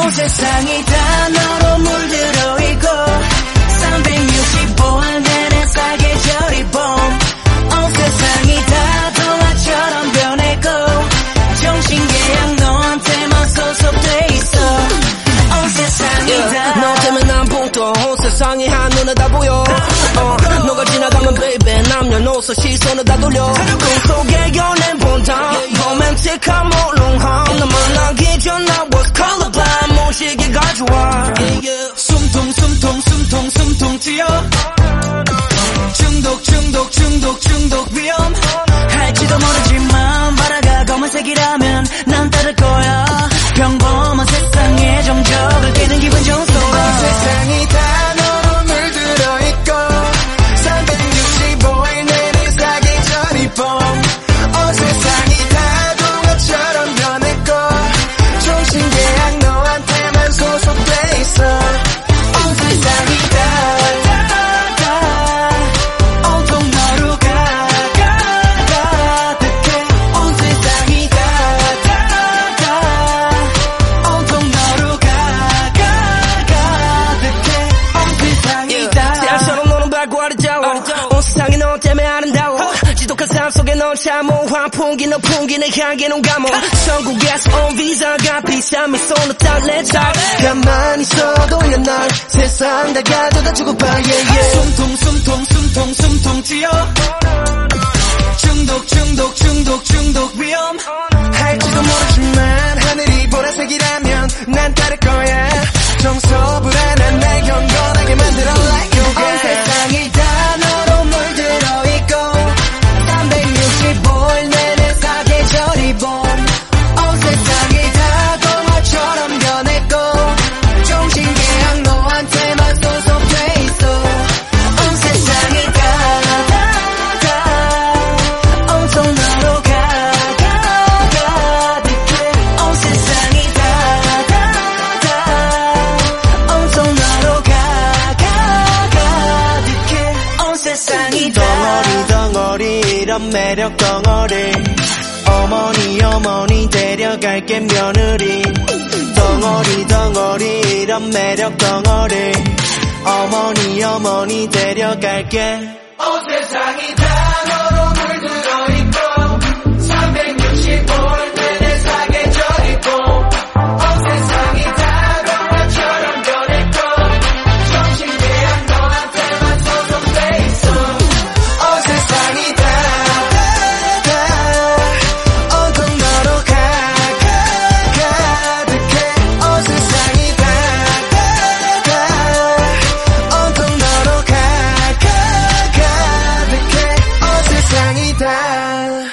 온 세상이 다 너로 물들어 있고 365일 내내 사계절 이 봄 온 세상이 다 동화처럼 변했고 정신계약 너한테만 소속돼 있어. 온 세상이 yeah. 다 너 때문에 난 붕떠 온 세상이 한눈에 다 보여. 어, 너가 지나가면 baby 남녀노소 시선을 다 돌려. 꿈속에 연애 본다. 로맨틱한 몰롱함 너 만나기 전무 시기가 좋아 숨통 숨통 숨통 숨통 튀어 참호 환풍기 너 풍기는 향기는 감옥 천국에서 온 비자가 비싼 미소는 달래자 가만히 있어도 옛날 세상 다 가져다 주고 봐. Yeah, yeah. 숨통 숨통 숨통 숨통 튀어 이런 매력 덩어리. 어머니 어머니 데려갈게 며느리. 덩어리 덩어리 이런 매력 덩어리. 어머니 어머니 데려갈게. 온 세상이 다 너 가,